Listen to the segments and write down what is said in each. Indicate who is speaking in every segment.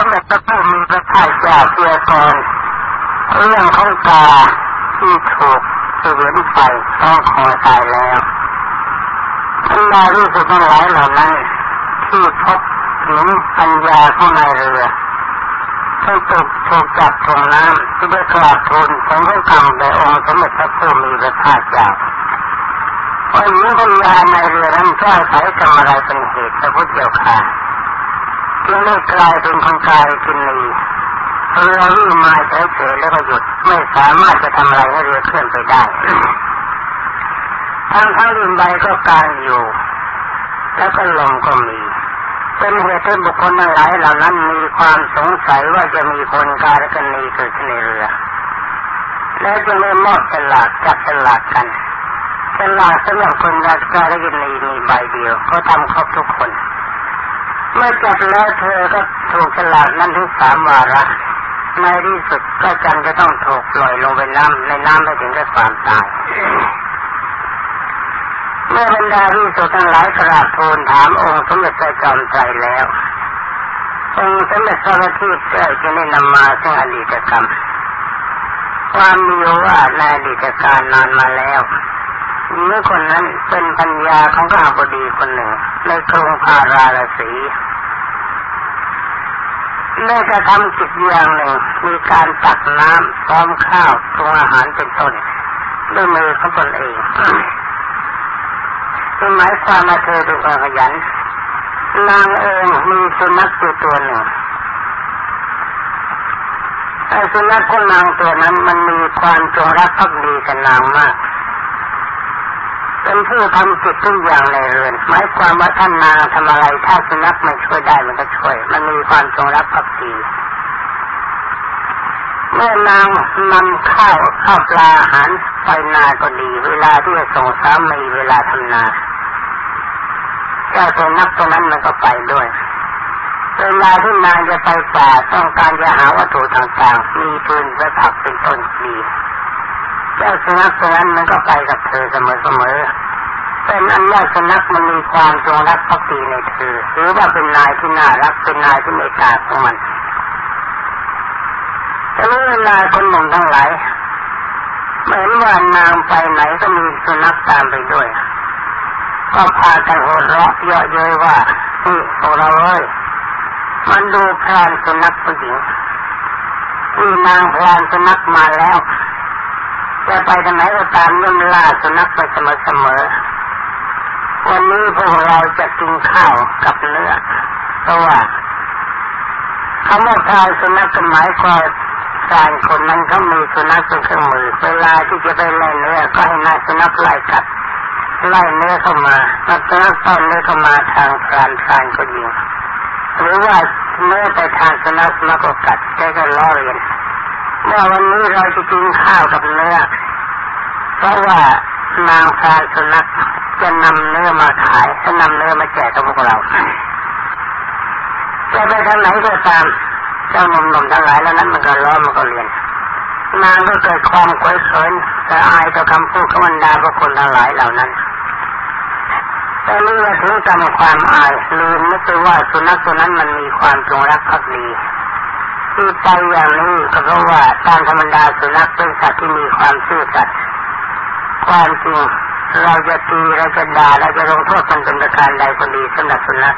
Speaker 1: สำเร็จพระผู้มีพระภาคเจ้าเพียกรเรื่องของกาที่ถูกเสือนไปต้องคอตายแล้วบรรดารู้สึกทั้งหลายเหล่านั้นที่พบถึงปัญญาของในเรือที่ถูกถูกจับถ่วงน้ำที่ได้กราบทูลถึงพระคำแด่องค์สมเด็จพระผู้มีพระภาคเจ้าวันนี้ปัญญาในเรือนั้นแก้ไขกรรมอะไรเป็นเหตุพระพุทธเจ้าค่ะ จึงได้กลายเป็นคนกายกินนีเรือวิ่งมาเฉยๆแล้วก็หยุดไม่สามารถจะทำอะไรให้เรือเคลื่อนไปได้ ทั้งทั้งริมใบก็กลางอยู่ แล้วก็ลมก็มี เป็นเหตุให้บุคคลทั้งหลายเหล่านั้นมีความสงสัยว่าจะมีคนกายกันนีเกิดขึ้นในเรือ แล้วจึงได้มอบสลากจับสลากกันสลากสำหรับคนราชการกินนีมีใบเดียว ก็ทำครบทุกคน เมื่อจับแล้วเธอก็ถูกสลากนั้นถึงสามวาระ ในที่สุดก็จันจะต้องถูกปล่อยลงไปน้ำในน้ำไปถึงกับความตาย เมื่อบรรดาที่สุดทั้งหลายกราบทูลถามองค์สมเด็จพระจอมใจแล้วองค์สมเด็จพระบัณฑิตก็จะได้นำมาซึ่งอดีตกรรม ความมีว่าในอดีตการนานมาแล้ว หญิงคนนั้นเป็นปัญญาของพระบดีคนหนึ่ง ในกรุงพาราลสีได้จะทำกิจอย่างหนึ่งมีการตักน้ำพร้อมข้าวปรุงอาหารเป็นต้นด้วยมือของตนเองคือหมายความมาเธอดูขยันนางเองมีสุนัขอยู่ตัวหนึ่งไอ้สุนัขของนางตัวนั้นมันมีความจงรักภักดีกับนางมาก เป็นผู้ทำกิจทุกอย่างในเรือนหมายความว่าท่านนางทำอะไรถ้าสุนัขมันช่วยได้มันก็ช่วย มันมีความจงรักภักดีเมื่อนางนำข้าวข้าวปลาอาหารไปนาก็ดี เวลาที่จะส่งสามีเวลาทำนาเจ้าสุนัขตัวนั้นมันก็ไปด้วยเวลาที่นางจะไปป่าต้องการจะหาวัตถุต่างๆ มีปืนประทับเป็นต้นดี เจ้าสุนัขตัวนั้นมันก็ไปกับเธอเสมอๆเป็นอันว่าสุนัขมันมีความจงรักภักดีในเธอหรือว่าเป็นนายที่น่ารักเป็นนายที่เมตตาของมันแต่เมื่อเวลาคนหนุ่มทั้งหลายเหมือนว่านางไปไหนก็มีสุนัขตามไปด้วย ก็พากันหัวเราะเยอะเย้ยว่านี่พวกเราเอ้ยมันดูพรานสุนัขผู้หญิงที่นางพรานสุนัขมาแล้ว จะไปทางไหนก็ตามย่อมล่าสุนัขไปเสมอๆวันนี้พวกเราจะกินข้าวกับเนื้อ เพราะว่าคำว่าพานสุนัขหมายความการคนนั้นเขามีสุนัขเป็นเครื่องมือ เวลาที่จะไปไล่เนื้อก็ให้นายสุนัขไล่กัดไล่เนื้อเข้ามาแล้วก็ต้อนเนื้อเข้ามาทางพรานพรานก็ยิงหรือว่าเนื้อไปทางสุนัขสุนัขก็กัดแกก็ล้อเลียนเมื่อวันนี้เราจะกินข้าวกับเนื้อ เพราะว่านางพรานสุนัขจะนำเนื้อมาขายจะนำเนื้อมาแจกกับพวกเราจะไปทางไหนก็ตามเจ้านุ่มทั้งหลายแล้วนั้นมันก็ล้อมันก็เรียน นางก็เกิดความเคยเขินแต่อายต่อคำพูดของบรรดาพวกคนทั้งหลายเหล่านั้นแต่เมื่อถึงจำความอายลืมนึกไปว่าสุนัขตัวนั้นมันมีความจงรักภักดีที่ใจอย่างนี้ก็เพราะว่าตามธรรมดาสุนัขเป็นสัตว์ที่มีความซื่อสัตย์ ความจริงเราจะตีเราจะด่าเราจะลงโทษมันเป็นประการใดก็ดีสำหรับสุนัข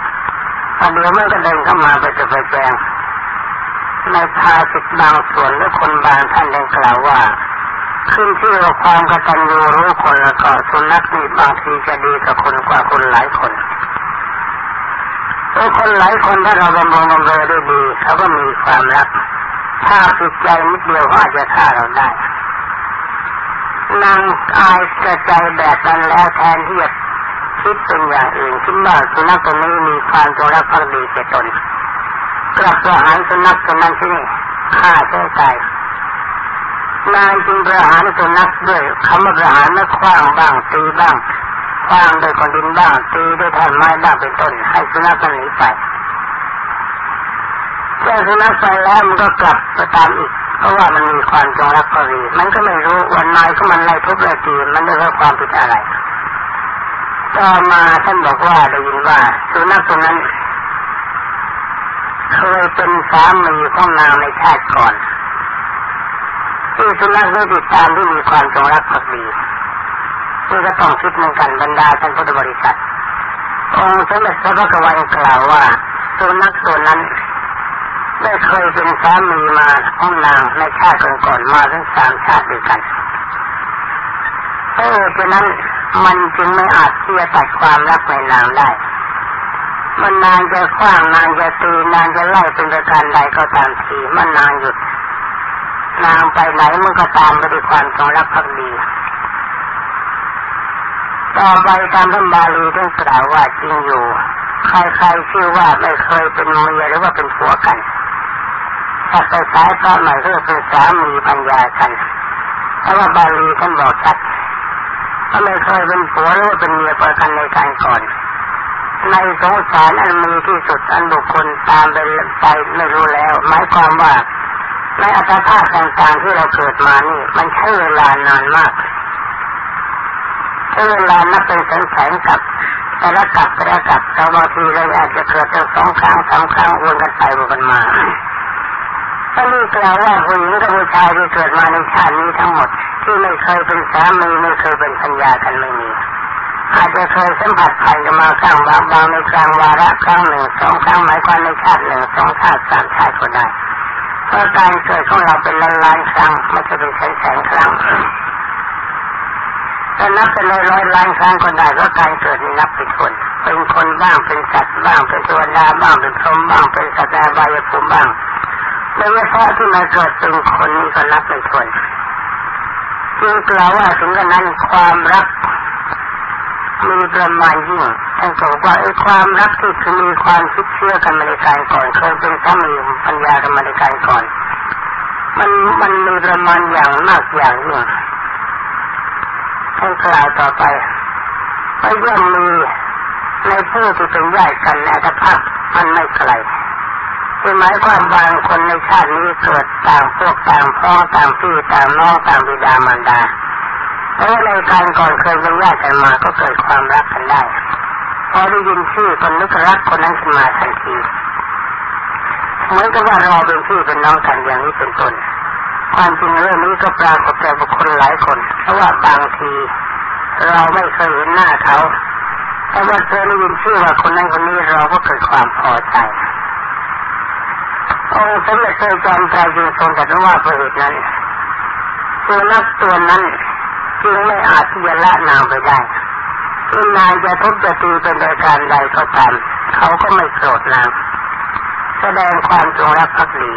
Speaker 1: พอเดี๋ยวมันก็เดินเข้ามาไปจะไปแจงในภาสิตบางส่วนและคนบางท่านได้กล่าวว่า ขึ้นที่เราความกตัญญูรู้คนแล้วก็สุนัขนี่บางทีจะดีกับคนกว่าคนหลายคนถ้าคนหลายคนถ้าเราบำรุงบำเรอได้ดีเขาก็มีความรักถ้าผิดใจนิดเดียวก็อาจจะฆ่าเราได้ นางอายกระใจแบบนั้นแล้วแทนที่จะคิดเป็นอย่างอื่นคิดว่าสุนัขตัวนี้มีความจงรักภักดีแก่ตนกลับประหารสุนัขตัวนั้นที่นี่ฆ่าใช้ตายนายจึงประหารสุนัขด้วยคำว่าประหารนักคว้างบ้างตีบ้างคว้างด้วยก้อนดินบ้างตีด้วยท่นไม้บ้างเป็นต้น ให้สุนัขมันหนีไปเจ้าสุนัขไปแล้วมันก็กลับไปตามอีก เพราะว่ามันมีความจงรักภักดีมันก็ไม่รู้วันนายก็มันไล่ทุบไล่ตีมันได้รับความผิดอะไร ต่อมาท่านบอกว่าได้ยินว่าสุนัขตัวนั้นเคยเป็นสามีของนางในชาติก่อนที่สุนัขได้ติดตามที่มีความจงรักภักดีนี่ก็ต้องคิดเหมือนกันบรรดาท่านพุทธบริษัทองค์สมเด็จพระพุทธวันกล่าวว่าสุนัขตัวนั้น ได้เคยเป็นสามีมาของนางในชาติก่อนๆมาทั้งสามชาติด้วยกันเออฉะนั้นมันจึงไม่อาจที่จะตัดความรักในนางได้ มันนานจะคว้างนานจะตีนานจะไล่เป็นประการใดก็ตามทีมันนานหยุด นางไปไหนมันก็ตามไปด้วยความจงรักภักดี ต่อไปตามท่านบาลีท่านกล่าวว่าจริงอยู่ ใครๆชื่อว่าไม่เคยเป็นเมียหรือว่าเป็นผัวกัน ถ้าไปสายพระใหม่ก็เป็นสามีปัญญากันเพราะว่าบาลีท่านบอกชัดก็ไม่เคยเป็นผัวหรือเป็นเมียประกันในการก่อน ในสงสารอันมีที่สุดอันบุคคลตามไปไปไม่รู้แล้ว หมายความว่าในอัตภาพต่างๆที่เราเกิดมานี่ มันใช้เวลานานมากใช้เวลานับเป็นแสนๆกับแต่ละกับแต่ละกับเราบางทีเราอาจจะเกิดตั้งสองครั้งสามครั้งวนกันไปวนกันมา ถ้านี่กล่าวว่าผู้หญิงกับผู้ชายที่เกิดมาในชาตินี้ทั้งหมด ที่ไม่เคยเป็นสามีไม่เคยเป็นพัญญากันไม่มีอาจจะเคยสัมผัสผ่านกันมาครั้งบางบางในกลางวาระครั้งหนึ่งสองครั้งหมายความในชาติหนึ่งสองชาติสามชาติก็ได้เพราะการเกิดของเราเป็นล้านล้านครั้งไม่ใช่เป็นแสนแสนครั้งถ้านับเป็นร้อยร้อยล้านครั้งก็ได้เพราะการเกิดนี้นับเป็นคนเป็นคนบ้างเป็นสัตว์บ้างเป็นตัวดาบ้างเป็นพรหมบ้างเป็นสัตว์บายภูมิบ้าง ไม่ว่าแค่ที่มาเกิดเป็นคนนี้ก็นับเป็นคนจึงกล่าวว่าถึงกระนั้นความรักมีประมาณยิ่งท่านบอกว่าไอ้ความรักที่คือมีความคิดเชื่อกันมาในการก่อนเคยเป็นสามีปัญญากันมาในการก่อน มันมันมีประมาณอย่างมากอย่างยิ่งท่านกล่าวต่อไปว่ย่อมมีในผู้ที่เป็นญาติกันในอัตภาพมันไม่ไกล คือหมายความบางคนในชาตินี้เกิดต่างพวกต่างพ่อต่างพี่ต่างน้องต่างบิดามารดาเพราะในการก่อนเคยเป็นญาติกันมาก็เกิดความรักกันได้ พอได้ยินชื่อคนนึกรักคนนั้นขึ้นมาทันทีเหมือนกับว่าเราเป็นพี่เป็นน้องกันอย่างนี้เป็นต้นความจริงเรื่องนี้ก็ปรากฏแก่บุคคลหลายคน เพราะว่าบางที เราไม่เคยเห็นหน้าเขา แต่ว่าเคยได้ยินชื่อว่าคนนั้นคนนี้เราก็เกิดความพอใจ องค์สมเด็จพระจอมไตรจึงทรงตรัสว่าประเหตุนั้นตัวนักตัวนั้นจึงไม่อาจที่จะละนางไปได้ที่นางจะทุบจะตีเป็นรายการใดก็ตามเขาก็ไม่โกรธนางแสดงความจงรักภักดี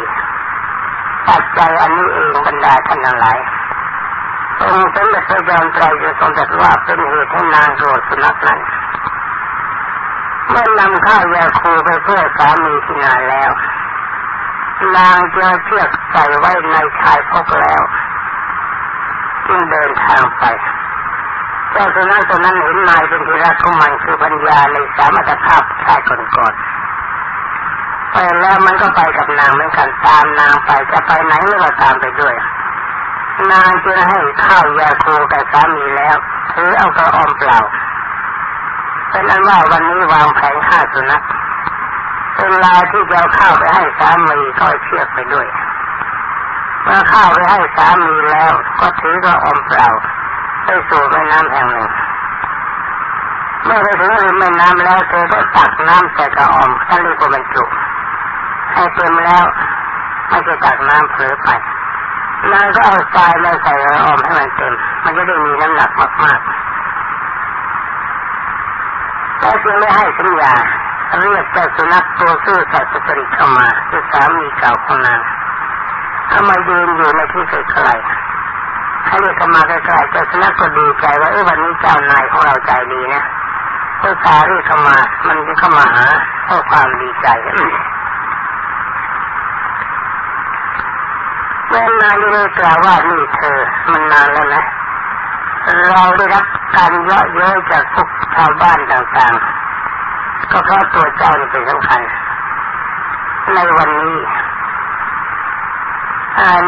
Speaker 1: ปัจจัยอันนี้เองบรรดาท่านทั้งหลายองค์สมเด็จพระจอมไตรจึงทรงตรัสว่าเป็นเหตุให้นางโกรธสุนัขนั้นเมื่อนำข้าวยาคูไปเพื่อสามีที่นานแล้ว นางเจอเชือกใส่ไว้ในชายพกแล้ว จึงเดินทางไปเจ้าสุนัขตัวนั้นเห็นนายเป็นที่รักของมันคือปัญญาในสามรถภาพชาติก่อนๆไปแล้วมันก็ไปกับนางเหมือนกันตามนางไปจะไปไหนก็ตามไปด้วย นางจึงให้ข้าวยาคูกับสามีแล้วถือเอากระออมเปล่าเป็นอันว่าวันนี้วางแผนฆ่าสุนัข เวลาที่จะเข้าไปให้สามีก็เชือกไปด้วยเมื่อเข้าไปให้สามีแล้ว ก็ถือก็อมเปล่าไปสู่แม่น้ำแห่งหนึ่งเมื่อไปถึงริมแม่น้ำแล้วเธอก็ตักน้ำใส่กระออมท่านเรียกว่าบรรจุให้เต็มแล้วไม่จะตักน้ำเผลอไปนางก็เอาทรายมาใส่กระออมให้มันเต็ม มันจะได้มีน้ำหนักมากๆแล้วจึงไม่ให้สัญญา เรียกเจ้าสุนัขตัวซื่อสัตย์สุจริตเข้ามาคือสามีเก่าของนางถ้ามยืนอยู่ในที่ไกลๆให้เรียกเข้ามาใกล้ๆเจ้าสุนัขก็ดีใจว่าเออวันนี้เจ้านายของเราใจดีนะก็สาเรียกเข้ามา มันจะเข้ามาหาเพราะความดีใจเมื่อนายได้กล่าวว่านี่เธอ มันนานแล้วนะเราได้รับการเยาะเย้ยจากพวกชาวบ้านต่างๆ ก็เพราะตัวเจ้านี่เป็นสำคัญ ในวันนี้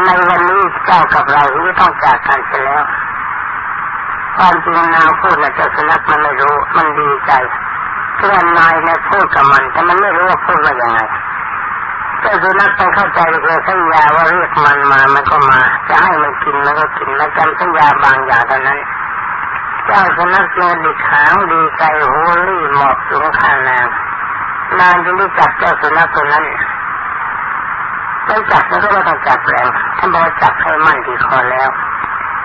Speaker 1: ในวันนี้เจ้ากับเราไม่ต้องจากกันเสียแล้ว ความจริงนางพูดนะเจ้าสุนัขมันไม่รู้ มันดีใจเพื่อนนายนี่ยพูดกับมัน แต่มันไม่รู้ว่าพูดว่ายังไงเจ้าสุนัขไปเข้าใจเรื่องสัญญาว่าเรียกมันมา มันก็มา จะให้มันกินมันก็กินแล้วจำสัญญาบางอย่างเท่านั้น เจ้าสุนัขเจอดิขางดีใจโหรี่หมอบสูงขานางนางจึงได้จับเจ้าสุนัขตัวนั้นไม่จับมันก็ไม่ต้องจับแรงท่านบอกจับให้มั่นที่คอแล้ว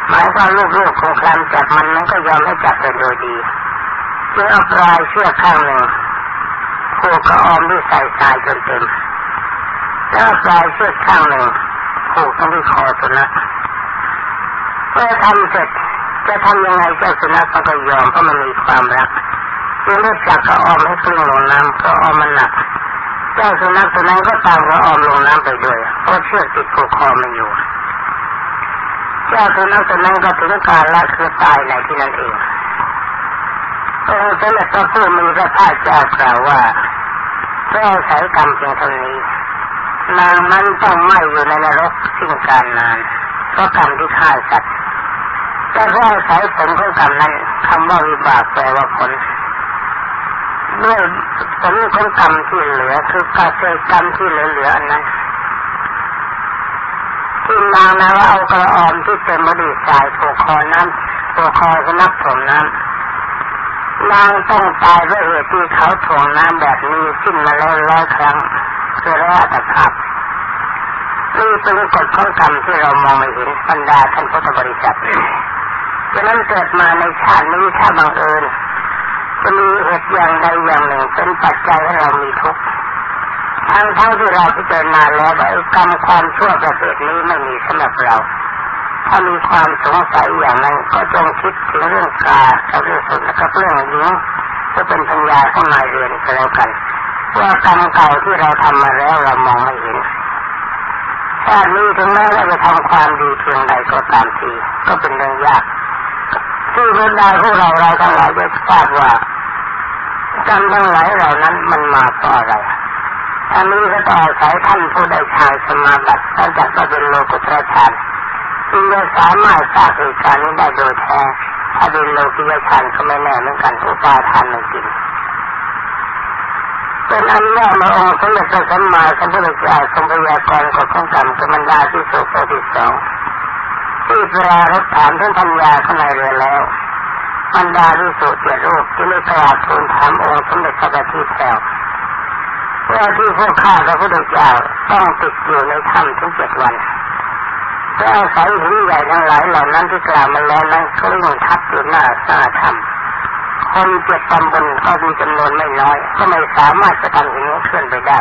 Speaker 1: หมายความลูกๆของคลำจับมันนั้นก็ยอมให้จับเป็นโดยดีจึงเอาปลายเชือกข้างหนึ่งผูกกระออมด้วยสายสายจนเต็มแล้วปลายเชือกข้างหนึ่งผูกตรงที่คอสุนัขเมื่อทำเสร็จ จะทำยังไงเจ้าสุนัขมันก็ยอมเพราะมันมีความรักเลือกจับกระออมให้กลิ้งลงน้ำกระออมมันหนักเจ้าสุนัขตัวนั้นก็ตามกระออมลงน้ำไปด้วยเพราะเชือกติดผูกคอมันอยู่เจ้าสุนัขตัวนั้นก็ถึงการละคือตายในที่นั้นเององค์สมเด็จพระผู้มีพระภาคเจ้ากล่าวว่าเพื่อใช้กรรมเพียงเท่านี้นางนั้นต้องไม่อยู่ในนรกสิ้นการนานเพราะกรรมที่ฆ่าสัตว์ แต่เพื่อใช้ผลของกรรมนั้นคำว่าวิบากแปลว่าผลด้วยผลของกรรมที่เหลือ คือกาเศษกรรมที่เหลือๆอันนั้นที่นางนะว่าเอากระออมที่เต็มบดีสายผูกคอน้ำผูกคอสนับผมน้ำนางต้องตายด้วยเหตุที่เขาถ่วงน้ำแบบนี้สิ้นมาแล้วร้อยครั้งคือแรกภาพนี่เป็นกฎของกรรมที่เรามองไม่เห็นบรรดาท่านพุทธบริษัท ดังนั้นเกิดมาในชาตินี้ถ้าบังเอิญจะมีเหตุอย่างใดอย่างหนึ่งเป็นปัจจัยให้เรามีทุกข์ทั้งทั้งที่เราพิจารณาแล้วว่ากรรมความชั่วประเภทนี้ไม่มีสำหรับเรา ถ้ามีความสงสัยอย่างนั้นก็จงคิดถึงเรื่องกากับเรื่องสุนกับเรื่องหญิงก็เป็นปัญญาข้างในเรียนก็แล้วกันว่ากรรมเก่าที่เราทำมาแล้วเรามองไม่เห็นชาตินี้ถึงแม้ว่าจะทำความดีเพียงใดก็ตามทีก็เป็นเรื่องยาก ที่บรรดาพวกเราเราทั้งหลายจะทราบว่ากรรมทั้งหลายเหล่านั้นมันมาเพราะอะไรอันนี้ก็ต่อสายท่านผู้ได้ชายสมาบัติท่านจัดว่าเป็นโลกุตระฌานจึงจะสามารถทราบเหตุการณ์นี้ได้โดยแท้ถ้าเป็นโลกิยฌานก็ไม่แน่เหมือนกันอุปาทานมันจริงเป็นอันว่ามาองค์สมเด็จพระสัมมาสัมพุทธเจ้าทรงพยากรณ์กฎของกรรมกรรมดาที่สุดที่สอง ที่ปรารถถามท่านพัญญาข้างในเรือแล้วบรรดาที่สุเจ็ดรูปที่ไม่กราบทูลถามองค์สมเด็จพระบัณฑิตแล้วว่าที่พวกข้าพระพุทธเจ้าต้องติดอยู่ในถ้ำถึงเจ็ดวันแล้อาศัยหินใหญ่ทั้งหลายเหล่านั้นที่กล่าวมาแล้วนั้นก็ยิ่งทับอยู่หน้าหน้าถ้ำคนเจ็ดตำบลก็มีจำนวนไม่น้อย ก็ไม่สามารถจะทำหินเคลื่อนไปได้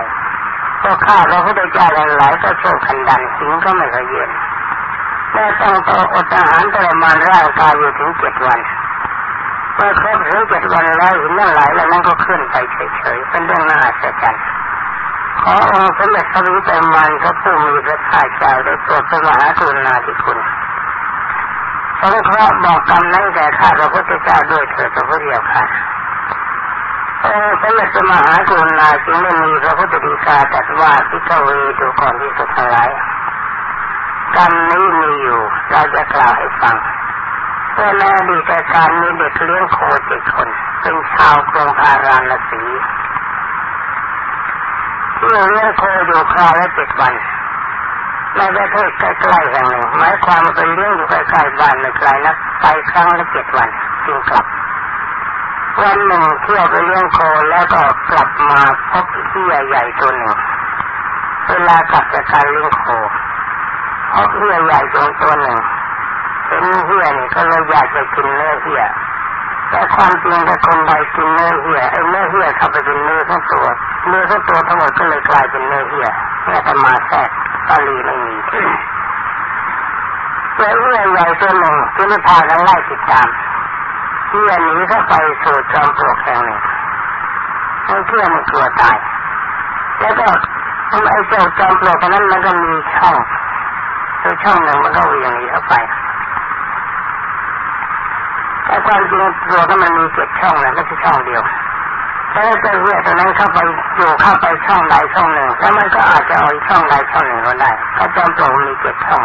Speaker 1: พวกข้าพระพุทธเจ้าหลายก็โชคขันดันหินก็ไม่เคยเย็น แม่ต้องต่ออดอาหารทรมานร่างกายอยู่ถึงเจ็ดวันเมื่อครบถึงเจ็ดวันแล้วหินนั่งหลายแล้วนั่นก็ขึ้นไปเฉยๆเป็นเรื่องน่าอัศจรรย์ขอองค์สมเด็จพระรู้แต่มันพระผู้มีพระภาคเจ้าได้โปรดพระมหากรุณาธิคุณสงเคราะห์บอกกรรมนั้นแก่ข้าพระพุทธเจ้าด้วยเถิดพระพุทธเจ้าค่ะองค์สมเด็จพระมหากรุณาจึงไม่มีพระพุทธดีกาตรัสว่าพิกเวดูก่อนที่สุดทั้งหลาย กรรมนี้มีอยู่ เราจะกล่าวให้ฟังเมื่อในอดีตการมีเด็กเลี้ยงโคเจ็ดคน เป็นชาวกรุงพาราณสีที่เลี้ยงโคอยู่คราวละเจ็ดวันในประเทศใกล้ๆแห่งหนึ่งหมายความเป็นเลี้ยงอยู่ใกล้ๆบ้านไม่ไกลนักไปครั้งละเจ็ดวันจึงกลับ วันหนึ่งเที่ยวไปเลี้ยงโคแล้วก็กลับมาพบที่ใหญ่ตัวหนึ่งเวลากลับจากการเลี้ยงโค พบที่ใหญ่ตัวตัวหนึ่งเป็นเหี้ยนี่ก็เลยอยากจะกินเนื้อเหี้ยแต่ความจริงถ้าคนใดกินเนื้อเหี้ยไอ้เนื้อเหี้ยเข้าไปเป็นเนื้อทั้งตัวเนื้อทั้งตัวทั้งหมดก็เลยกลายเป็นเนื้อเหี้ยแม่แต่มาแทรกตาลีไม่มีเนื้อเหี้ยใหญ่ตัวหนึ่งที่ไม่พากันไล่ติดตามเหี้ยหนีเข้าไปสู่จอมปลวกแห่งหนึ่งให้เพื่อมันกลัวตายแล้วก็ทำไอ้เจ้าจอมปลวกนั้นมันก็มีช่อง คือช่องหนึ่งมันก็วิ่งหนีเข้าไปแต่ความจริงตัวก็มันมีเจ็ดช่องนะไม่ใช่ช่องเดียวถ้าเจ้าเหี้ยตัวนั้นเข้าไปอยู่เข้าไปช่องใดช่องหนึ่งแล้วมันก็อาจจะเอาช่องใดช่องหนึ่งก็ได้ถ้าจอมปลวกมีเจ็ดช่อง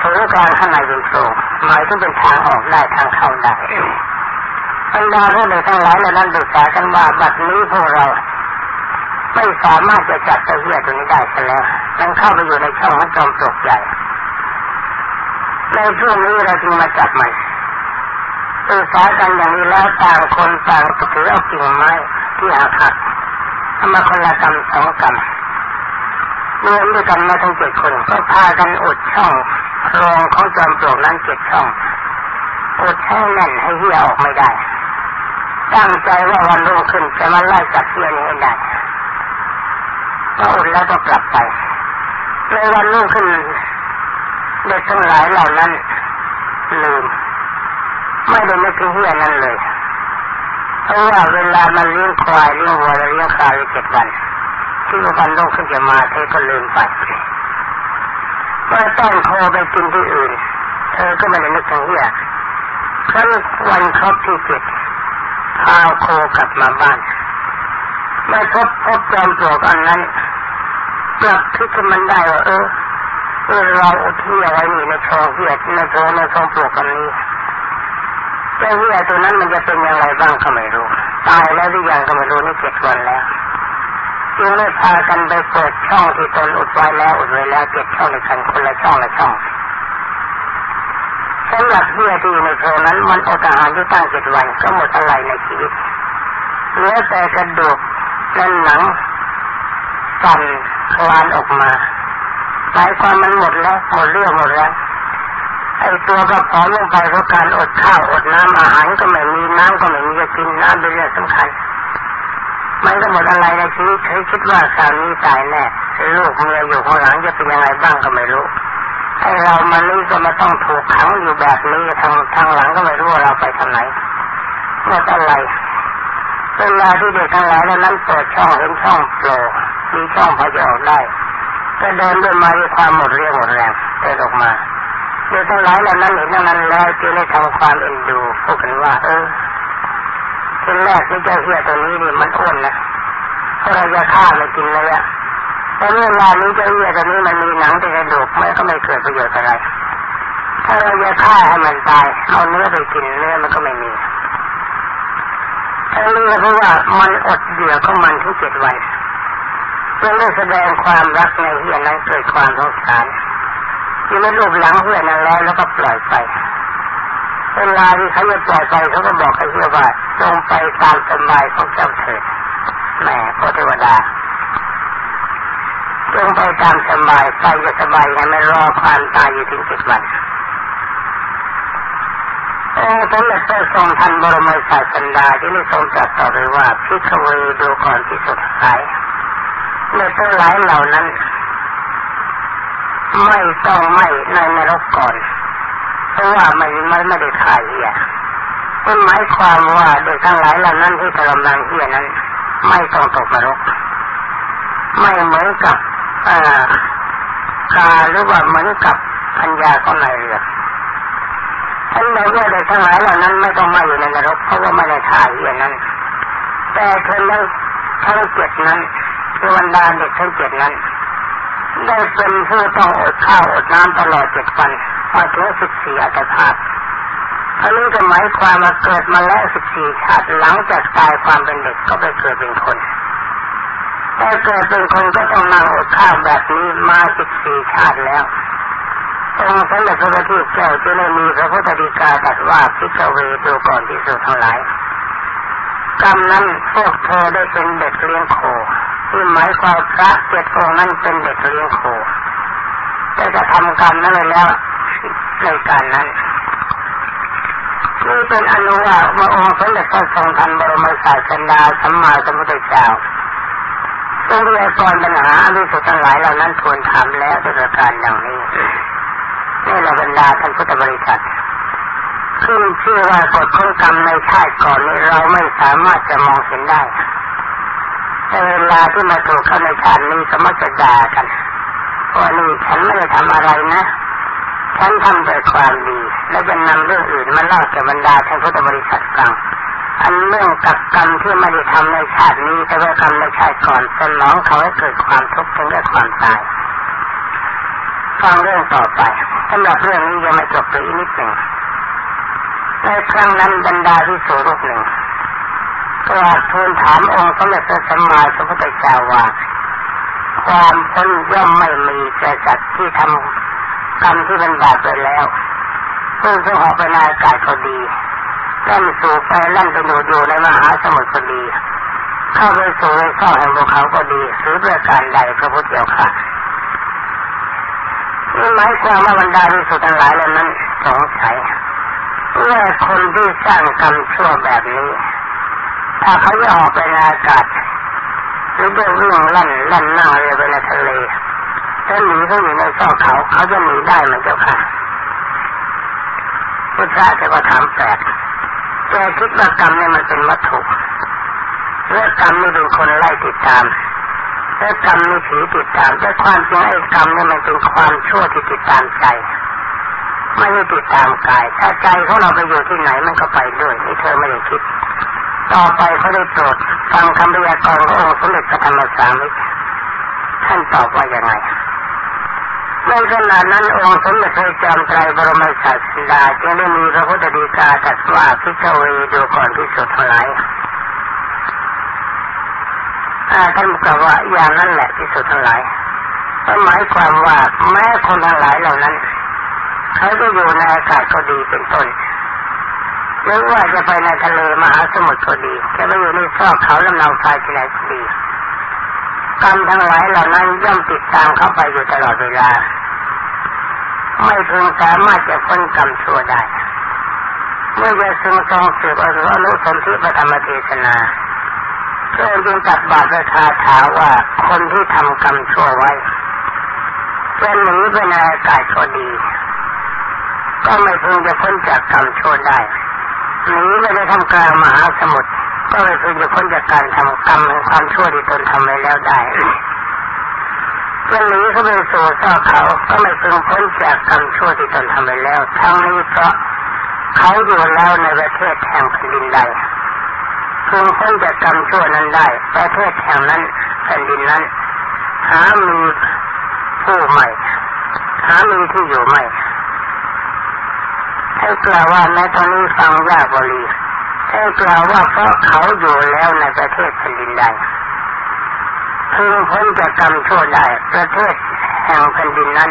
Speaker 1: ถือการข้างในเป็นโพรงหมายถึงเป็นทางออกได้ทางเข้าได้บรรดาผู้ใดทั้งหลายเหล่านั้นศึกษากันว่าบัดนี้พวกเราไม่สามารถจะจับตัวเหี้ยตัวนี้ได้ซะแล้วมันเข้าไปอยู่ในช่องของจอมปลวกใหญ่ ในช่วงนี้เราจึงมาจับมันสื่อสารกันอย่างนี้แล้วต่างคนต่างถือเอากิ่งไม้ที่หักหักทำมาคนละกรรมสองกรรมเมื่อด้วยกันมาทั้งเจ็ดคนก็พากันอดช่องโรงของจอมปลวกนั้นเจ็ดช่องอดให้แน่นให้เหี้ยออกไม่ได้ ตั้งใจว่าวันรุ่งขึ้นจะมาไล่จับเหี้ยนี้ให้ได้ก็อุดแล้วก็กลับไปในวันรุ่งขึ้น เด็กทั้งหลายเหล่านั้นลืมไม่ได้ไม่ถึงเหี้ยนั้นเลย เพราะว่าเวลามันเลี้ยงควายเลี้ยงวัวเลี้ยงข้าวเจ็ดวันที่วันรุ่งขึ้นจะมาเธอก็ลืมไปเมื่อต้องโทรไปกินที่อื่น เธอก็ไม่ได้นึกถึงเหี้ยครั้นวันครบที่เจ็ดพาโคกลับมาบ้านไม่พบพบจอมปลวกอันนั้นกลับคิดขึ้นมันได้ว่าเออ เราอุทิศอะไรนี่ในช่องเหี้ยในโถในช่องปลวกอันนี้แต่เหี้ยตัวนั้นมันจะเป็นอย่างไรบ้างก็ไม่รู้ ตายแล้วหรือยังก็ไม่รู้นี่เจ็ดวันแล้วจึงได้พากันไปเปิดช่องที่ตนอุดไว้แล้วอุดไว้แล้วเจ็ดช่องในกันคนละช่องละช่องสำหรับเหี้ยที่ในโถนั้นมันอดอาหารที่ตั้งเจ็ดวันก็หมดอะไรในชีวิตเหลือแต่กระดูกและหนังสั่นคลานออกมา หมายความมันหมดแล้วหมดเรื่องหมดแล้วไอ้ตัวก็ผอมลงไปเพราะการอดข้าวอดน้ำอาหารก็ไม่มีน้ำก็ไม่มีจะกินน้ำเป็นเรื่องสำคัญมันก็หมดอะไรในชีวิตเคยคิดว่าสามีตายแน่ลูกเมียอยู่ข้างหลังจะเป็นยังไงบ้างก็ไม่รู้ไอ้เรามานี่ก็มาต้องถูกขังอยู่แบบนี้ทางทางหลังก็ไม่รู้ว่าเราไปทางไหนหมดอะไรเวลาที่เด็กทั้งหลายแล้วนั้นเปิดช่องเห็นช่องโผล่มีช่องพอจะออกได้ ก็เดินด้วยมาด้วยความหมดเรี่ยวหมดแรงเดินออกมาเด็กทั้งหลายเหล่านั้นเห็นอย่างนั้นแล้วจึงได้ทำความเอ็นดูพูดกันว่า เออทีแรกที่เจ้าเหี้ยตัวนี้นี่มันอ้วนนะถ้าเราจะฆ่าไม่กินเลยอะแต่เมื่อวานนี้เจ้าเหี้ยตัวนี้มันมีหนังแต่กระดูกมันก็ไม่เกิดประโยชน์อะไรถ้าเราจะฆ่าให้มันตายเอาเนื้อไปกินเนื้อมันก็ไม่มีทั้งนี้เพราะว่ามันอดเหยื่อของมันถึงเจ็ดวัน เพื่อได้แสดงความรักในเหี้ยนั้นเกิดความสงสารที่ไม่รูปหลังเหี้ยนั้นแล้วแล้วก็ปล่อยไปเวลาที่เขาจะปล่อยไปเขาก็บอกกับเหี้ยว่าจงไปตามสบายของเจ้าเถิดแม่พระเทวดาจงไปตามสบายไปจะสบายยังไม่รอความตายอยู่ถึงเจ็ดวันโอ้สมเด็จพระทรงทันบรมศาสดาที่ได้ทรงตรัสต่อไปว่าพิฆเวดูก่อนที่สุดท้าย เมื่อทั้งหลายเหล่านั้น ไม่ต้องไม่ในนรกก่อน เพราะว่ามันมันไม่ได้ถ่ายเหี้ยมันหมายความว่าเด็กทั้งหลายเหล่านั้นที่กำลังเหี้ยนั้น ไม่ต้องตกนรก ไม่เหมือนกับกาหรือว่าเหมือนกับพัญญาของนายเรือท่านบอกว่าเด็กทั้งหลายเหล่านั้นไม่ต้องมาอยู่ในนรกเพราะว่าไม่ได้ถ่ายอย่างนั้น แต่เธอทั้งทั้งเจ็ดนั้น คือวันดาเด็กทั้งเจ็ดนั้น ได้เป็นผู้ต้องอดข้าวอดน้ำตลอดเจ็ดวันมาถึงสิบสี่อัตภาพอันนี้ก็หมายความมาเกิดมาแล้วสิบสี่ชาติหลังจากตายความเป็นเด็กก็ไปเกิดเป็นคนแต่เกิดเป็นคนก็ต้องนั่งอดข้าวแบบนี้มาสิบสี่ชาติแล้วองค์สมเด็จพระพุทธเจ้าจะได้มีพระพุทธดีกาตรัสว่าพิกเวดูก่อนที่สุดทั้งหลายกรรมนั้นพวกเธอได้เป็นเด็กเลี้ยงโค ที่หมายความพระเจ็ดองค์นั้นเป็นเด็กเลี้ยงโคแต่จะทำกรรมนั้นเลยแล้วในการนั้นนี่เป็นอนุว่าพระองค์สมเด็จพระทรงทันบรมศาสดาสัมมาสัมพุทธเจ้าซึ่งเรื่องกรปัญหาอริสุทั้งหลายเหล่านั้นทวนถามแล้วด้วยการอย่างนี้นี่เราบรรดาท่านพุทธบริษัทขึ้นชื่อว่ากฎของกรรมในชาติก่อนนี้เราไม่สามารถจะมองเห็นได้ เวลาที่มาถูกเข้าในชาตินี้ก็มักจะด่ากันว่านี่ฉันไม่ได้ทำอะไรนะฉันทำแต่ความดี แล้วจะนำเรื่องอื่นมาเล่าแก่บรรดาท่านพุทธบริษัทฟังอันเรื่องกับกรรมที่ไม่ได้ทำในชาตินี้แต่ว่ากรรมในชาติก่อนสนองเขาให้เกิดความทุกข์ถึงได้ความตายฟังเรื่องต่อไปสำหรับเรื่องนี้ยังไม่จบไปอีกนิดหนึ่งในครั้งนั้นบรรดาที่สูรูปหนึ่ง ก็ทูลถามองค์สมเด็จพระสัมมาสัมพุทธเจ้าว่า ความพ้นย่อมไม่มีแก่สัตว์ที่ทำกรรมที่เป็นบาปไปแล้วเพื่อจะออกไปในอากาศก็ดีเล่นสู่ไปเล่นไปดูอยู่ในมหาสมุทรก็ดี เข้าไปสู่ในข้อแห่งภูเขาก็ดีหรือประการใดพระพุทธเจ้าค่ะนี่หมายความว่าบรรดาที่สุดทั้งหลายเหล่านั้นสงสัยว่าคนที่สร้างกรรมชั่วแบบนี้ ถ้าเขาจะออกไปในอากาศหรือเดินวิ่งลั่นลั่นนั่งเรือไปในทะเลถ้าหนีเขาอยู่ในซอกเขาเขาจะหนีได้ไหมเจ้าค่ะพุทธะจะก็ถามแปลกแกคิดว่ากรรมเนี่ยมันเป็นวัตถุเรื่องกรรมนี่เป็นคนไล่ติดตามเรื่องกรรมนี่ผีติดตามแต่ความจริงไอ้กรรมเนี่ยมันเป็นความชั่วที่ติดตามใจไม่ได้ติดตามกาย ถ้าใจของเราไปอยู่ที่ไหนมันก็ไปด้วยนี่เธอไม่ได้คิด ต่อไปเขาได้โปรดฟังคำพยากรณ์ขององค์สมเด็จพระธรรมสามิตรท่านตอบว่ายังไงในขณะนั้นองค์สมเด็จพระจอมไตรบรมศาสดาจึงได้มีพระพุทธดีกาตรัสว่าพิจเวดูก่อนที่สุดทั้งหลายท่านกล่าวว่าอย่างนั้นแหละที่สุดทั้งหลายหมายความว่าแม้คนทั้งหลายเหล่านั้น เขาจะอยู่ในอากาศก็ดีเป็นต้น หรือว่าจะไปในทะเลมหาสมุทรก็ดี จะไปอยู่ในซอกเขาลำนาพายที่ไหนก็ดีกรรมทั้งหลายเหล่านั้นย่อมติดตามเข้าไปอยู่ตลอดเวลา ไม่พึงสามารถจะพ้นกรรมชั่วได้ เมื่อจะซึงทรงสืบอนุอนุสนธิพระธรรมเทศนาเพื่อจึงตัดบาตรคาถาว่าคนที่ทำกรรมชั่วไว้เป็นหนีไปในอากาศก็ดี ก็ไม่พึงจะพ้นจากกรรมชั่วได้ หนีไปในทำกลางมหาสมุทรก็ไม่พึงจะพ้นจากการทำกรรมความชั่วที่ตนทำไว้แล้วได้เพื่อหนีเขาไปสู่เจ้าเขาก็ไม่พึงพ้นจากกรรมชั่วที่ตนทำไว้แล้ว ทั้งนี้เพราะเขาอยู่แล้วในประเทศแห่งแผ่นดินใดพึงพ้นจากกรรมชั่วนั้นได้ ประเทศแห่งนั้นแผ่นดินนั้น หามีผู้ใหม่ หามีที่อยู่ใหม่ ให้กล่าวว่าในตอนนี้ฟังยาบรีให้กล่าวว่าเพราะเขาอยู่แล้วในประเทศแผ่นดินใดพึงพ้นจากกรรมชั่วได้ประเทศแห่งแผ่นดินนั้น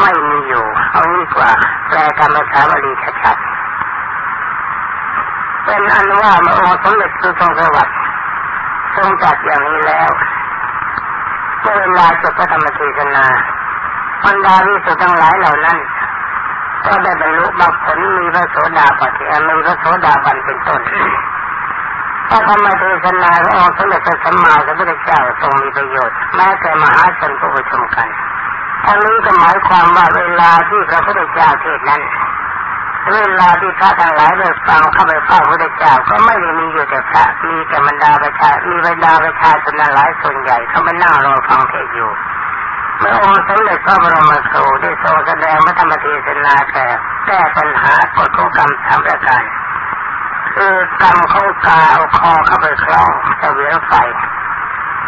Speaker 1: ไม่มีอยู่เอางี้กว่าแปลกรรมสาบรีชัดๆเป็นอันว่ามื่อองค์สมเด็จพระทรงสวัสดิ์ทรงจัดอย่างนี้แล้วเมื่อเวลาจบพระธรรมเทศนาบรรดาวิสุทธ์ทั้งหลายเหล่านั้น ก็ได้บรรลุมรรคผลมีพระโสดาปฏิมีพระโสดาบันเป็นต้นถ้าธรรมเทศนาขององค์สมเด็จพระสัมมาสัมพุทธเจ้าทรงมีประโยชน์แม้แต่มหาชนผู้ประชุมกันทั้งนี้ก็หมายความว่าเวลาที่พระพุทธเจ้าเทศนั้นเวลาที่พระทั้งหลายได้ฟังเข้าไปเฝ้าพระพุทธเจ้าก็ไม่ได้มีอยู่แต่พระมีแต่บรรดาประชามีบรรดาประชาชนหลายส่วนใหญ่เขามานั่งรอฟังเทศอยู่ เมื่อองค์สมเด็จพระบรมครูได้ทรงแสดงพระธรรมเทศนาแก่แก้ปัญหากฎของกรรมสามประการคือกรรมเขากาเอาคอเข้าไปคล้องเวียงไฟ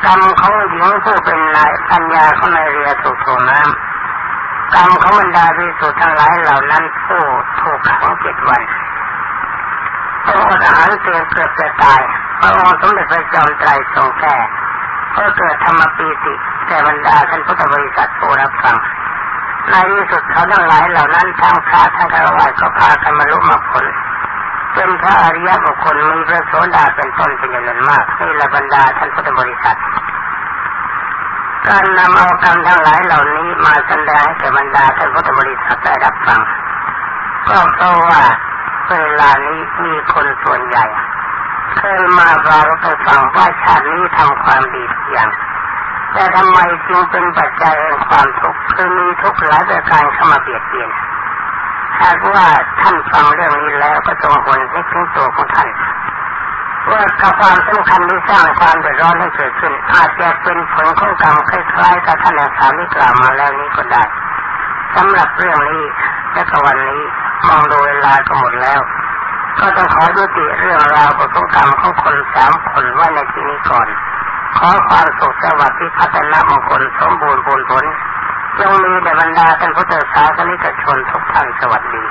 Speaker 1: กรรมเขาหญิงผู้เป็นนายปัญญาเขาในเรือถูกถ่วงน้ำกรรมเขาบรรดาพิสุทั้งหลายเหล่านั้นผู้ถูกขังเจ็ดวันพระองค์ทหารเตือนเกือบจะตายพระองค์สมเด็จพระจอมไตรทรงแก้ก็เกิดธรรมปีติ แต่บรรดาท่านพุทธบริษัทผู้รับฟังในที่สุดเขาทั้งหลายเหล่านั้นทั้งพระทั้งฆราวาสก็พากันมาลุมาผลเป็นพระอริยบุคคลมีพระโสดาเป็นต้นเป็นจำนวนมากนี่ละบรรดาท่านพุทธบริษัท การนำเอากรรมทั้งหลายเหล่านี้มาแสดงให้แก่บรรดาท่านพุทธบริษัทได้รับฟังก็เพราะว่าเวลานี้มีคนส่วนใหญ่เคยมาบารไปฟังว่าชาตินี้ทำความดีอย่าง แต่ทำไมจึงเป็นปัจจัยแห่งความทุกข์คือมีทุกข์หลายประการเข้ามาเบียดเบียนหากว่าท่านฟังเรื่องนี้แล้วก็จงควรนึกถึงตัวของท่านว่าความสำคัญที่สร้างความเดือดร้อนให้เกิดขึ้น อาจจะเป็นผลของกรรมคล้ายๆกับท่านอาสาที่กล่าวมาแล้วนี้ก็ได้สำหรับเรื่องนี้และกวันนี้มองดูเวลาก็หมดแล้ว ก็ต้องขอยุติเรื่องราวประสบกรรมของคนสามคนไว้ในที่นี้ก่อน ขอความสุขสวัสดิ์ที่พัฒนามงคลสมบูรณ์ผลผลยังมีแต่บรรดาท่านพุทธศาสนิกชนทุกท่านสวัสดี